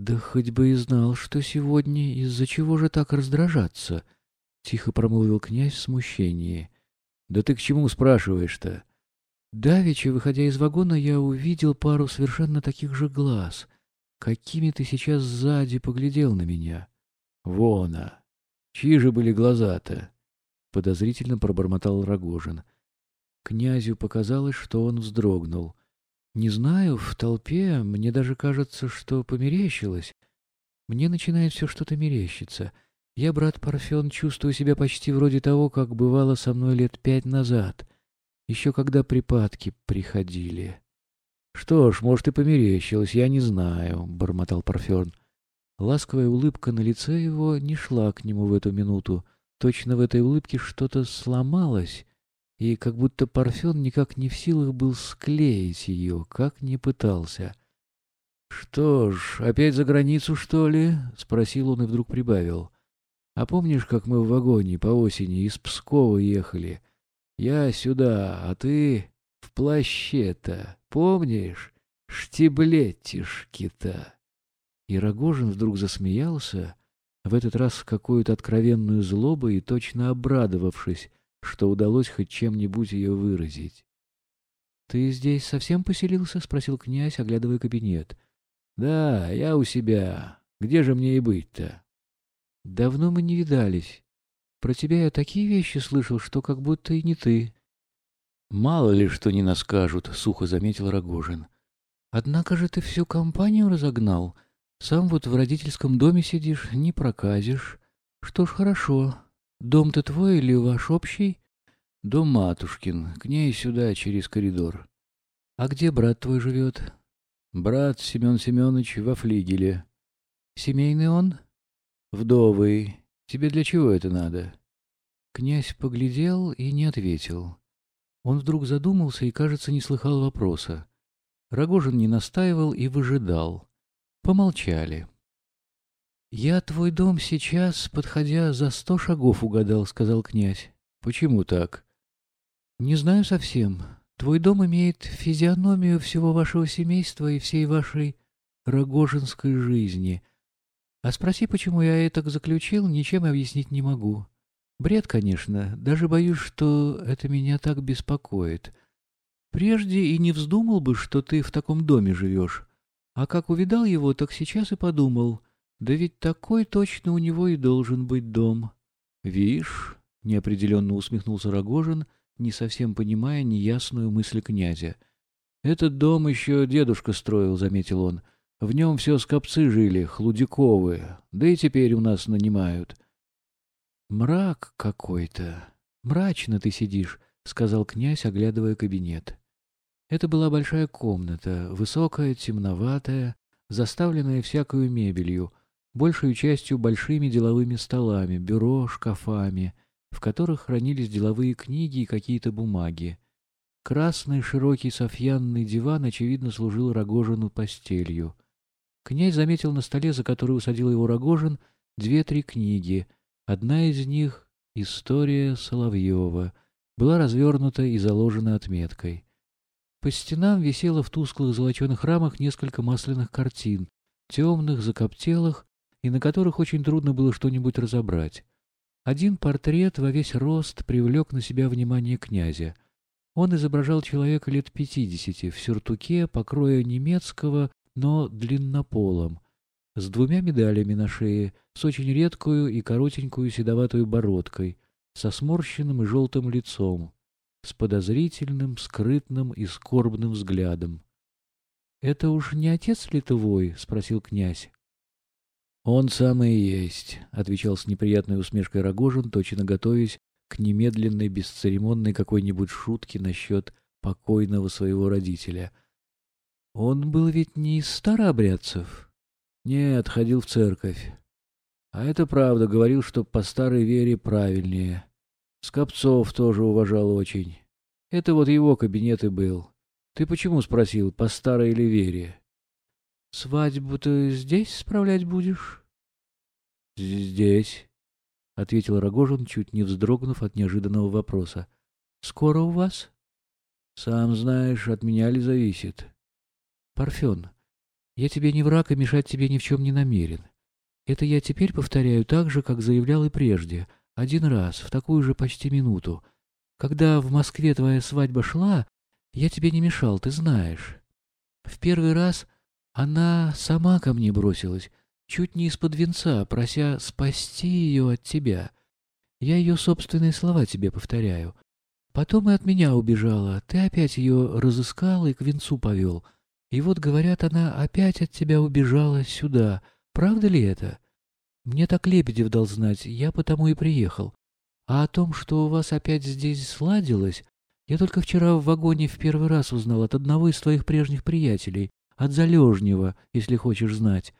Да хоть бы и знал, что сегодня, из-за чего же так раздражаться? Тихо промолвил князь в смущении. Да ты к чему спрашиваешь-то? Давеча, выходя из вагона, я увидел пару совершенно таких же глаз. Какими ты сейчас сзади поглядел на меня? Вона! Чьи же были глаза-то? Подозрительно пробормотал Рогожин. Князю показалось, что он вздрогнул. Не знаю, в толпе мне даже кажется, что померещилось. Мне начинает все что-то мерещиться. Я, брат Парфен, чувствую себя почти вроде того, как бывало со мной лет пять назад, еще когда припадки приходили. — Что ж, может, и померещилось, я не знаю, — бормотал Парфен. Ласковая улыбка на лице его не шла к нему в эту минуту. Точно в этой улыбке что-то сломалось, и как будто Парфен никак не в силах был склеить ее, как не пытался. — Что ж, опять за границу, что ли? — спросил он и вдруг прибавил. — А помнишь, как мы в вагоне по осени из Пскова ехали? Я сюда, а ты в плаще-то, помнишь? Штиблетишки-то. И Рогожин вдруг засмеялся, в этот раз какую-то откровенную злобу и точно обрадовавшись, что удалось хоть чем-нибудь ее выразить. — Ты здесь совсем поселился? — спросил князь, оглядывая кабинет. — Да, я у себя. Где же мне и быть-то? — Давно мы не видались. Про тебя я такие вещи слышал, что как будто и не ты. — Мало ли что не наскажут, — сухо заметил Рогожин. — Однако же ты всю компанию разогнал. Сам вот в родительском доме сидишь, не проказишь. Что ж, хорошо. Дом-то твой или ваш общий? Дом матушкин, к ней сюда, через коридор. А где брат твой живет? Брат Семен Семенович во флигеле. Семейный он? Вдовый. Тебе для чего это надо? Князь поглядел и не ответил. Он вдруг задумался и, кажется, не слыхал вопроса. Рогожин не настаивал и выжидал. Помолчали. «Я твой дом сейчас, подходя за сто шагов, угадал», — сказал князь. «Почему так?» «Не знаю совсем. Твой дом имеет физиономию всего вашего семейства и всей вашей рогожинской жизни. А спроси, почему я это заключил, ничем объяснить не могу. Бред, конечно, даже боюсь, что это меня так беспокоит. Прежде и не вздумал бы, что ты в таком доме живешь. А как увидал его, так сейчас и подумал — да ведь такой точно у него и должен быть дом. Вишь, неопределенно усмехнулся Рогожин, не совсем понимая неясную мысль князя. Этот дом еще дедушка строил, заметил он. В нем все скопцы жили, хлудяковы, да и теперь у нас нанимают. Мрак какой-то. Мрачно ты сидишь, сказал князь, оглядывая кабинет. Это была большая комната, высокая, темноватая, заставленная всякою мебелью, большей частью большими деловыми столами, бюро, шкафами, в которых хранились деловые книги и какие-то бумаги. Красный широкий софьянный диван, очевидно, служил Рогожину постелью. Князь заметил на столе, за который усадил его Рогожин, две-три книги. Одна из них — «История Соловьева», была развернута и заложена отметкой. По стенам висело в тусклых золоченых рамах несколько масляных картин, темных, закоптелых и на которых очень трудно было что-нибудь разобрать. Один портрет во весь рост привлек на себя внимание князя. Он изображал человека лет пятидесяти, в сюртуке, покроя немецкого, но длиннополом, с двумя медалями на шее, с очень редкую и коротенькую седоватой бородкой, со сморщенным и желтым лицом, с подозрительным, скрытным и скорбным взглядом. — Это уж не отец ли твой? — спросил князь. «Он самый и есть», — отвечал с неприятной усмешкой Рогожин, точно готовясь к немедленной, бесцеремонной какой-нибудь шутке насчет покойного своего родителя. «Он был ведь не из старообрядцев?» «Нет, ходил в церковь. А это правда, говорил, что по старой вере правильнее. Скопцов тоже уважал очень. Это вот его кабинет и был. Ты почему спросил, по старой ли вере?» — Свадьбу ты здесь справлять будешь? — Здесь, — ответил Рогожин, чуть не вздрогнув от неожиданного вопроса. — Скоро у вас? — Сам знаешь, от меня ли зависит? — Парфен, Я тебе не враг и мешать тебе ни в чем не намерен. Это я теперь повторяю так же, как заявлял и прежде, один раз, в такую же почти минуту. Когда в Москве твоя свадьба шла, я тебе не мешал, ты знаешь. В первый раз она сама ко мне бросилась, чуть не из-под венца, прося спасти ее от тебя. Я ее собственные слова тебе повторяю. Потом и от меня убежала, ты опять ее разыскал и к венцу повел. И вот, говорят, она опять от тебя убежала сюда. Правда ли это? Мне так Лебедев дал знать, я потому и приехал. А о том, что у вас опять здесь сладилось, я только вчера в вагоне в первый раз узнал от одного из твоих прежних приятелей, от Залежнего, если хочешь знать.